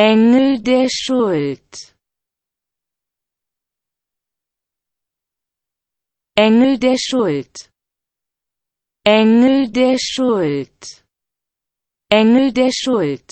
Engel der Schuld. Engel der Schuld. Engel der Schuld. Engel der Schuld.